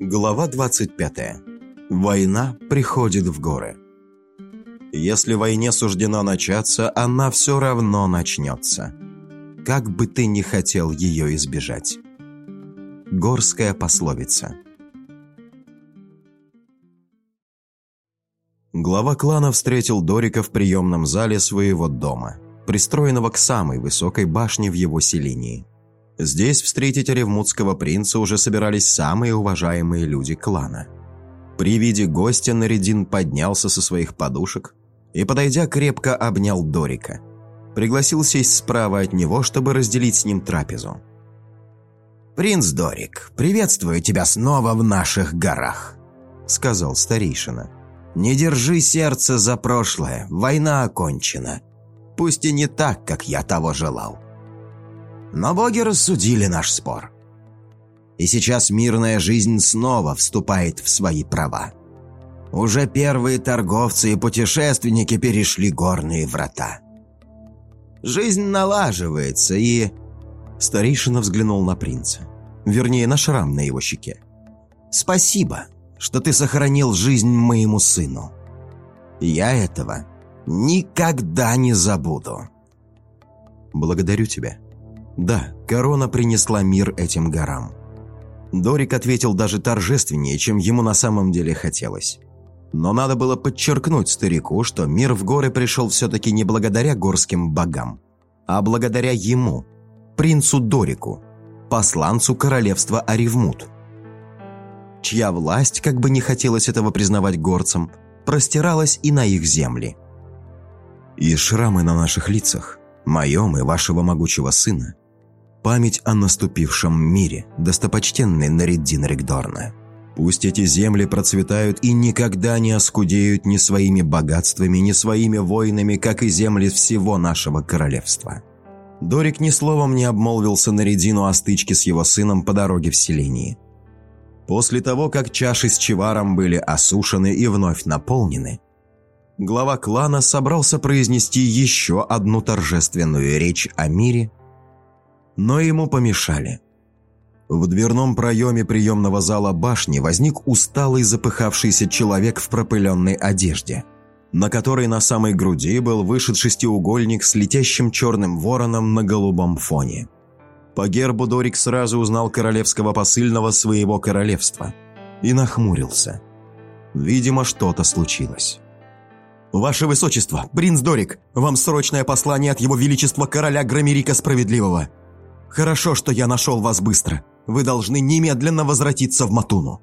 Глава 25. Война приходит в горы. Если войне суждено начаться, она все равно начнется. Как бы ты ни хотел ее избежать. Горская пословица. Глава клана встретил Дорика в приемном зале своего дома, пристроенного к самой высокой башне в его селении. Здесь встретить ревмутского принца уже собирались самые уважаемые люди клана. При виде гостя Наридин поднялся со своих подушек и, подойдя, крепко обнял Дорика. Пригласил сесть справа от него, чтобы разделить с ним трапезу. «Принц Дорик, приветствую тебя снова в наших горах», — сказал старейшина. «Не держи сердце за прошлое, война окончена. Пусть и не так, как я того желал. Но боги рассудили наш спор. И сейчас мирная жизнь снова вступает в свои права. Уже первые торговцы и путешественники перешли горные врата. Жизнь налаживается, и... Старейшина взглянул на принца. Вернее, на шрам на его щеке. «Спасибо, что ты сохранил жизнь моему сыну. Я этого никогда не забуду». «Благодарю тебя», да, корона принесла мир этим горам. Дорик ответил даже торжественнее, чем ему на самом деле хотелось. Но надо было подчеркнуть старику, что мир в горы пришел все-таки не благодаря горским богам, а благодаря ему, принцу Дорику, посланцу королевства Аривмут, чья власть, как бы не хотелось этого признавать горцам, простиралась и на их земли. И шрамы на наших лицах, моем и вашего могучего сына, память о наступившем мире, достопочтенный Нариддин Ригдорна. Пусть эти земли процветают и никогда не оскудеют ни своими богатствами, ни своими воинами, как и земли всего нашего королевства. Дорик ни словом не обмолвился Наридину о стычке с его сыном по дороге в селении. После того, как чаши с чеваром были осушены и вновь наполнены, глава клана собрался произнести еще одну торжественную речь о мире – но ему помешали. В дверном проеме приемного зала башни возник усталый запыхавшийся человек в пропыленной одежде, на которой на самой груди был вышит шестиугольник с летящим черным вороном на голубом фоне. По гербу Дорик сразу узнал королевского посыльного своего королевства и нахмурился. Видимо, что-то случилось. «Ваше Высочество, принц Дорик, вам срочное послание от Его Величества короля Громерика Справедливого!» Хорошо, что я нашел вас быстро. Вы должны немедленно возвратиться в Матуну».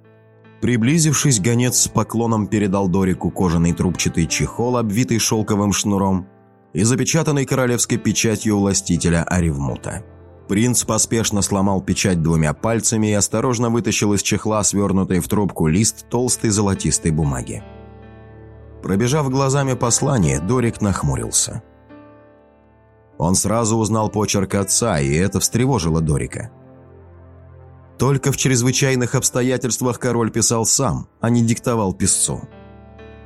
Приблизившись, гонец с поклоном передал Дорику кожаный трубчатый чехол, обвитый шелковым шнуром, и запечатанный королевской печатью властителя Аривмута. Принц поспешно сломал печать двумя пальцами и осторожно вытащил из чехла свернутый в трубку лист толстой золотистой бумаги. Пробежав глазами послание, Дорик нахмурился. Он сразу узнал почерк отца, и это встревожило Дорика. Только в чрезвычайных обстоятельствах король писал сам, а не диктовал писцу.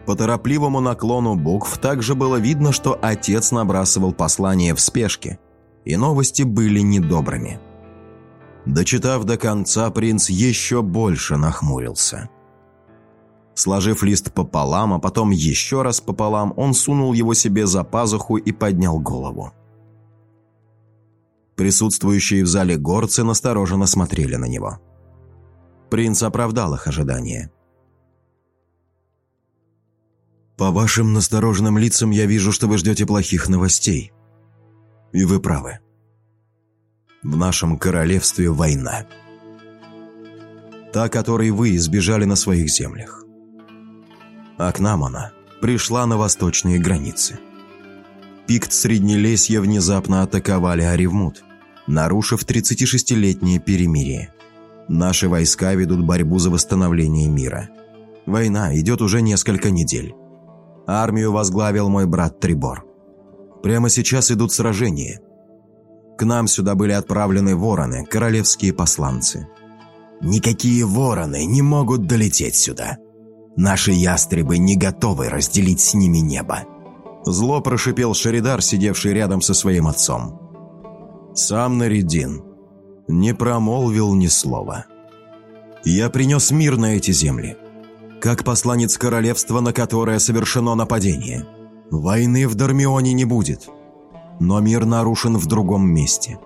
По торопливому наклону букв также было видно, что отец набрасывал послание в спешке, и новости были недобрыми. Дочитав до конца, принц еще больше нахмурился. Сложив лист пополам, а потом еще раз пополам, он сунул его себе за пазуху и поднял голову. Присутствующие в зале горцы настороженно смотрели на него. Принц оправдал их ожидания. «По вашим настороженным лицам я вижу, что вы ждете плохих новостей. И вы правы. В нашем королевстве война. Та, которой вы избежали на своих землях. А к нам она пришла на восточные границы. Пикт Среднелесья внезапно атаковали Аривмут, нарушив 36-летнее перемирие. Наши войска ведут борьбу за восстановление мира. Война идет уже несколько недель. Армию возглавил мой брат Трибор. Прямо сейчас идут сражения. К нам сюда были отправлены вороны, королевские посланцы. Никакие вороны не могут долететь сюда. Наши ястребы не готовы разделить с ними небо. Зло прошипел Шеридар, сидевший рядом со своим отцом. Сам Наридин не промолвил ни слова. Я принес мир на эти земли, как посланец королевства, на которое совершено нападение. Войны в Дармионе не будет, но мир нарушен в другом месте.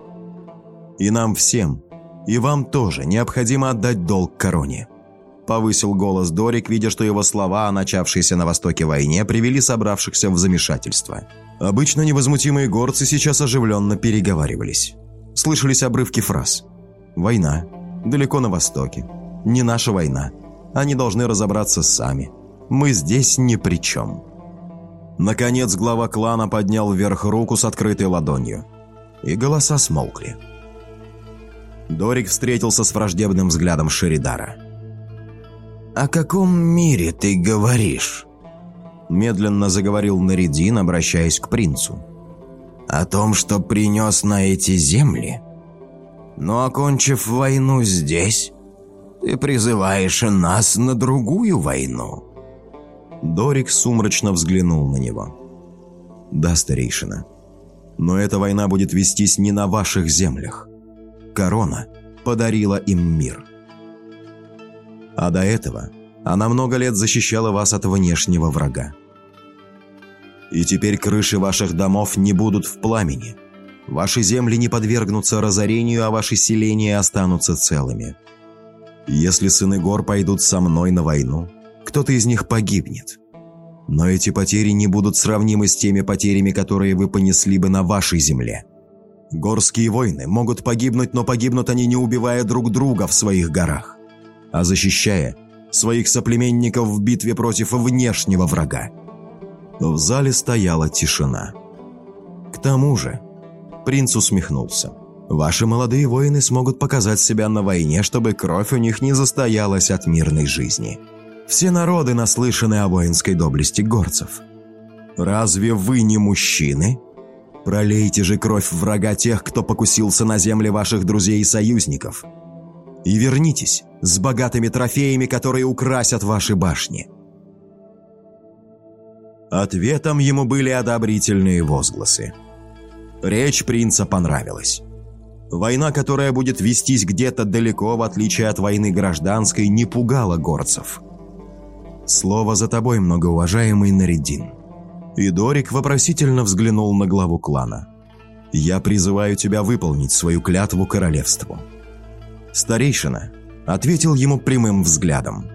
И нам всем, и вам тоже необходимо отдать долг короне. Повысил голос Дорик, видя, что его слова о начавшейся на Востоке войне привели собравшихся в замешательство. Обычно невозмутимые горцы сейчас оживленно переговаривались. Слышались обрывки фраз. «Война. Далеко на Востоке. Не наша война. Они должны разобраться сами. Мы здесь ни при чем». Наконец глава клана поднял вверх руку с открытой ладонью. И голоса смолкли. Дорик встретился с враждебным взглядом Шеридара. «О каком мире ты говоришь?» Медленно заговорил Наридин, обращаясь к принцу. «О том, что принес на эти земли? Но, окончив войну здесь, ты призываешь нас на другую войну?» Дорик сумрачно взглянул на него. «Да, старейшина. Но эта война будет вестись не на ваших землях. Корона подарила им мир. А до этого она много лет защищала вас от внешнего врага. И теперь крыши ваших домов не будут в пламени. Ваши земли не подвергнутся разорению, а ваши селения останутся целыми. Если сыны гор пойдут со мной на войну, кто-то из них погибнет. Но эти потери не будут сравнимы с теми потерями, которые вы понесли бы на вашей земле. Горские войны могут погибнуть, но погибнут они не убивая друг друга в своих горах, а защищая своих соплеменников в битве против внешнего врага. В зале стояла тишина. К тому же, принц усмехнулся. Ваши молодые воины смогут показать себя на войне, чтобы кровь у них не застоялась от мирной жизни. Все народы наслышаны о воинской доблести горцев. Разве вы не мужчины? Пролейте же кровь врага тех, кто покусился на земли ваших друзей и союзников. И вернитесь с богатыми трофеями, которые украсят ваши башни. Ответом ему были одобрительные возгласы. Речь принца понравилась. Война, которая будет вестись где-то далеко, в отличие от войны гражданской, не пугала горцев. Слово за тобой, многоуважаемый Наридин. И Дорик вопросительно взглянул на главу клана. «Я призываю тебя выполнить свою клятву королевству». Старейшина ответил ему прямым взглядом.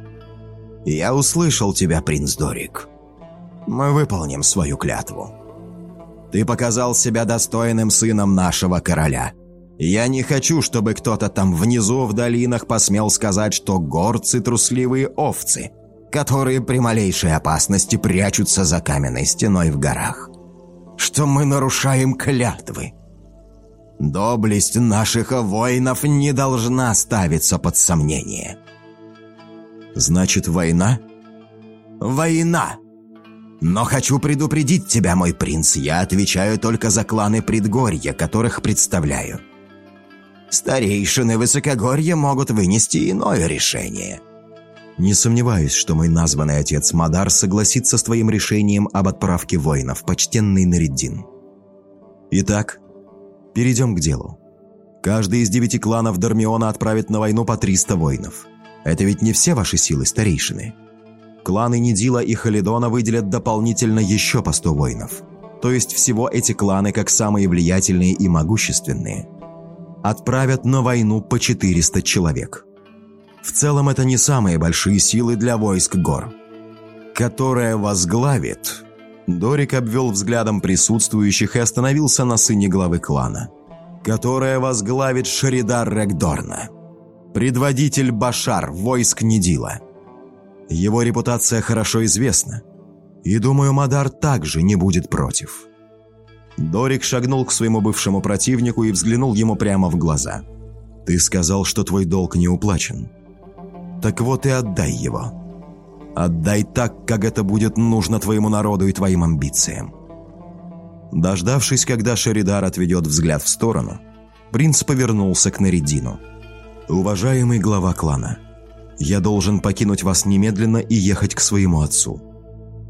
«Я услышал тебя, принц Дорик. Мы выполним свою клятву. Ты показал себя достойным сыном нашего короля. Я не хочу, чтобы кто-то там внизу в долинах посмел сказать, что горцы трусливые овцы» которые при малейшей опасности прячутся за каменной стеной в горах. Что мы нарушаем клятвы. Доблесть наших воинов не должна ставиться под сомнение. Значит, война? Война! Но хочу предупредить тебя, мой принц, я отвечаю только за кланы предгорья, которых представляю. Старейшины высокогорья могут вынести иное решение – не сомневаюсь, что мой названный отец Мадар согласится с твоим решением об отправке воинов, почтенный Нариддин. Итак, перейдем к делу. Каждый из девяти кланов Дармиона отправит на войну по 300 воинов. Это ведь не все ваши силы, старейшины. Кланы Нидила и Халидона выделят дополнительно еще по 100 воинов. То есть всего эти кланы, как самые влиятельные и могущественные, отправят на войну по 400 человек. В целом это не самые большие силы для войск гор. Которая возглавит... Дорик обвел взглядом присутствующих и остановился на сыне главы клана. Которая возглавит Шаридар Регдорна. Предводитель Башар, войск Нидила. Его репутация хорошо известна. И думаю, Мадар также не будет против. Дорик шагнул к своему бывшему противнику и взглянул ему прямо в глаза. «Ты сказал, что твой долг не уплачен. Так вот и отдай его. Отдай так, как это будет нужно твоему народу и твоим амбициям. Дождавшись, когда Шеридар отведет взгляд в сторону, принц повернулся к Наридину. «Уважаемый глава клана, я должен покинуть вас немедленно и ехать к своему отцу.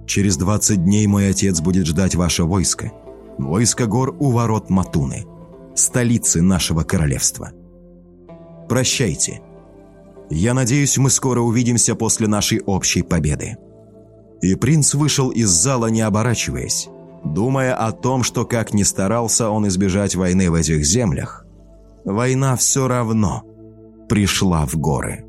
Через 20 дней мой отец будет ждать ваше войско. Войско гор у ворот Матуны, столицы нашего королевства. Прощайте» Я надеюсь, мы скоро увидимся после нашей общей победы». И принц вышел из зала, не оборачиваясь, думая о том, что как ни старался он избежать войны в этих землях, война все равно пришла в горы.